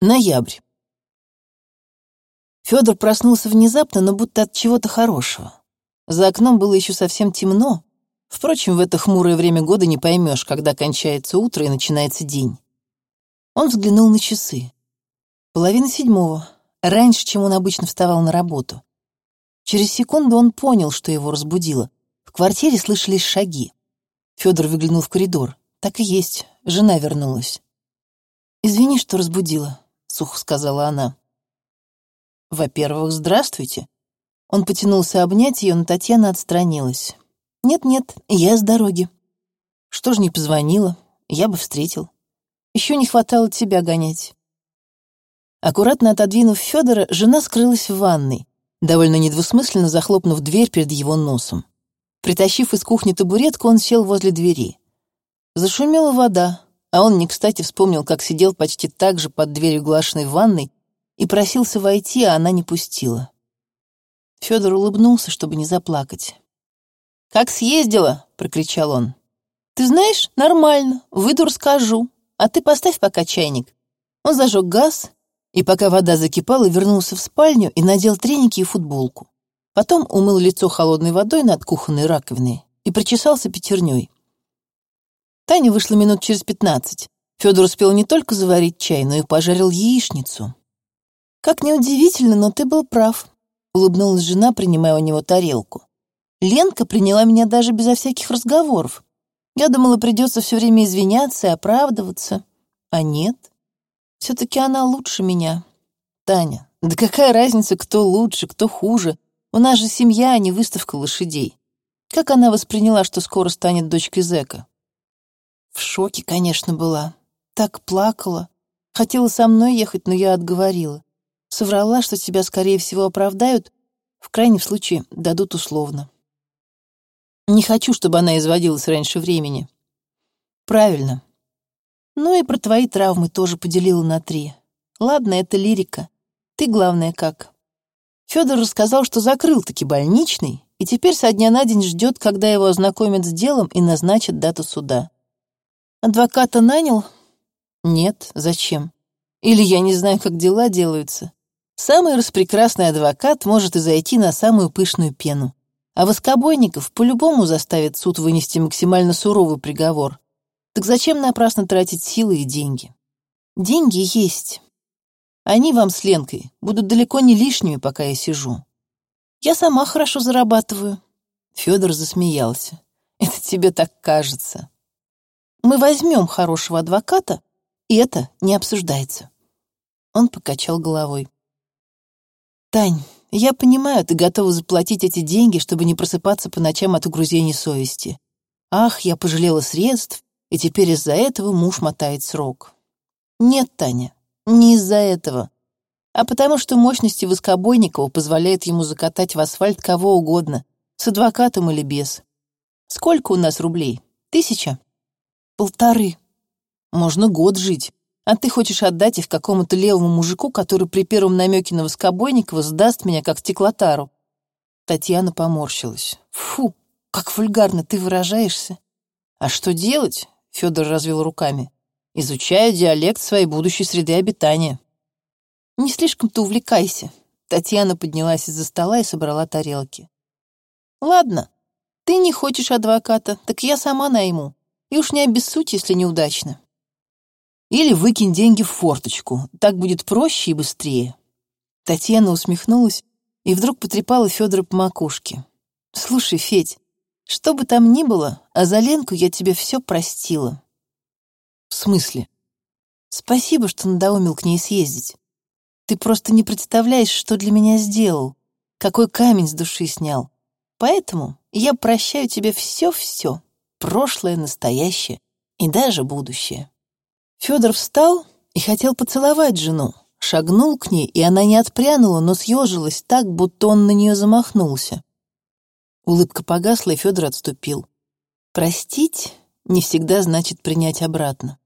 Ноябрь. Федор проснулся внезапно, но будто от чего-то хорошего. За окном было еще совсем темно. Впрочем, в это хмурое время года не поймешь, когда кончается утро и начинается день. Он взглянул на часы. Половина седьмого, раньше, чем он обычно вставал на работу. Через секунду он понял, что его разбудило. В квартире слышались шаги. Федор выглянул в коридор. Так и есть, жена вернулась. «Извини, что разбудила», — сухо сказала она. «Во-первых, здравствуйте». Он потянулся обнять ее, но Татьяна отстранилась. «Нет-нет, я с дороги». «Что ж не позвонила? Я бы встретил. Еще не хватало тебя гонять». Аккуратно отодвинув Федора, жена скрылась в ванной, довольно недвусмысленно захлопнув дверь перед его носом. Притащив из кухни табуретку, он сел возле двери. Зашумела вода, а он не кстати вспомнил, как сидел почти так же под дверью глашенной ванной и просился войти, а она не пустила. Федор улыбнулся, чтобы не заплакать. «Как съездила?» — прокричал он. «Ты знаешь, нормально, выйду расскажу, а ты поставь пока чайник». Он зажег газ, и пока вода закипала, вернулся в спальню и надел треники и футболку. Потом умыл лицо холодной водой над кухонной раковиной и причесался пятерней. Таня вышла минут через пятнадцать. Федор успел не только заварить чай, но и пожарил яичницу. «Как неудивительно, но ты был прав», — улыбнулась жена, принимая у него тарелку. «Ленка приняла меня даже безо всяких разговоров. Я думала, придется все время извиняться и оправдываться. А нет. Все-таки она лучше меня. Таня, да какая разница, кто лучше, кто хуже? У нас же семья, а не выставка лошадей. Как она восприняла, что скоро станет дочкой зэка? В шоке, конечно, была. Так плакала. Хотела со мной ехать, но я отговорила. Соврала, что тебя, скорее всего, оправдают, в крайнем случае дадут условно. Не хочу, чтобы она изводилась раньше времени. Правильно. Ну и про твои травмы тоже поделила на три. Ладно, это лирика. Ты, главное, как? Федор рассказал, что закрыл таки больничный, и теперь со дня на день ждет, когда его ознакомят с делом и назначат дату суда. Адвоката нанял? Нет, зачем? Или я не знаю, как дела делаются. Самый распрекрасный адвокат может и зайти на самую пышную пену. А воскобойников по-любому заставит суд вынести максимально суровый приговор. Так зачем напрасно тратить силы и деньги? Деньги есть. Они вам с Ленкой будут далеко не лишними, пока я сижу. Я сама хорошо зарабатываю. Федор засмеялся. Это тебе так кажется. Мы возьмем хорошего адвоката, и это не обсуждается». Он покачал головой. «Тань, я понимаю, ты готова заплатить эти деньги, чтобы не просыпаться по ночам от угрузений совести. Ах, я пожалела средств, и теперь из-за этого муж мотает срок. Нет, Таня, не из-за этого, а потому что мощности Воскобойникова позволяют ему закатать в асфальт кого угодно, с адвокатом или без. Сколько у нас рублей? Тысяча? Полторы. Можно год жить. А ты хочешь отдать их какому-то левому мужику, который при первом намеке на Воскобойникова сдаст меня как стеклотару. Татьяна поморщилась. Фу, как вульгарно ты выражаешься. А что делать? Федор развел руками. Изучаю диалект своей будущей среды обитания. Не слишком-то увлекайся. Татьяна поднялась из-за стола и собрала тарелки. Ладно, ты не хочешь адвоката, так я сама найму. И уж не обессудь, если неудачно. Или выкинь деньги в форточку, так будет проще и быстрее. Татьяна усмехнулась и вдруг потрепала Федора по макушке. «Слушай, Федь, что бы там ни было, а за Ленку я тебе все простила». «В смысле?» «Спасибо, что надоумил к ней съездить. Ты просто не представляешь, что для меня сделал, какой камень с души снял. Поэтому я прощаю тебе все-все, прошлое, настоящее и даже будущее. Федор встал и хотел поцеловать жену, шагнул к ней, и она не отпрянула, но съежилась так, будто он на нее замахнулся. Улыбка погасла, и Федор отступил. Простить не всегда значит принять обратно.